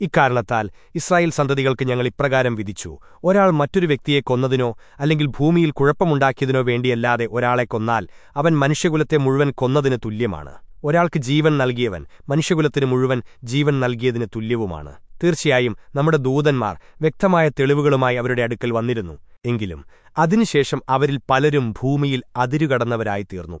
ഇക്കാരണത്താൽ ഇസ്രായേൽ സന്തതികൾക്ക് ഞങ്ങൾ ഇപ്രകാരം വിധിച്ചു. ഒരാൾ മറ്റൊരു വ്യക്തിയെ കൊന്നതിനോ അല്ലെങ്കിൽ ഭൂമിയിൽ കുഴപ്പമുണ്ടാക്കിയതിനോ വേണ്ടിയല്ലാതെ ഒരാളെ കൊന്നാൽ അവൻ മനുഷ്യകുലത്തെ മുഴുവൻ കൊന്നതിന് തുല്യമാണ്. ഒരാൾക്ക് ജീവൻ നൽകിയവൻ മനുഷ്യകുലത്തിന് മുഴുവൻ ജീവൻ നൽകിയതിന് തുല്യവുമാണ്. തീർച്ചയായും നമ്മുടെ ദൂതന്മാർ വ്യക്തമായ തെളിവുകളുമായി അവരുടെ അടുക്കൽ വന്നിരുന്നു. എങ്കിലും അതിനുശേഷം അവരിൽ പലരും ഭൂമിയിൽ അതിരുകടന്നവരായിത്തീർന്നു.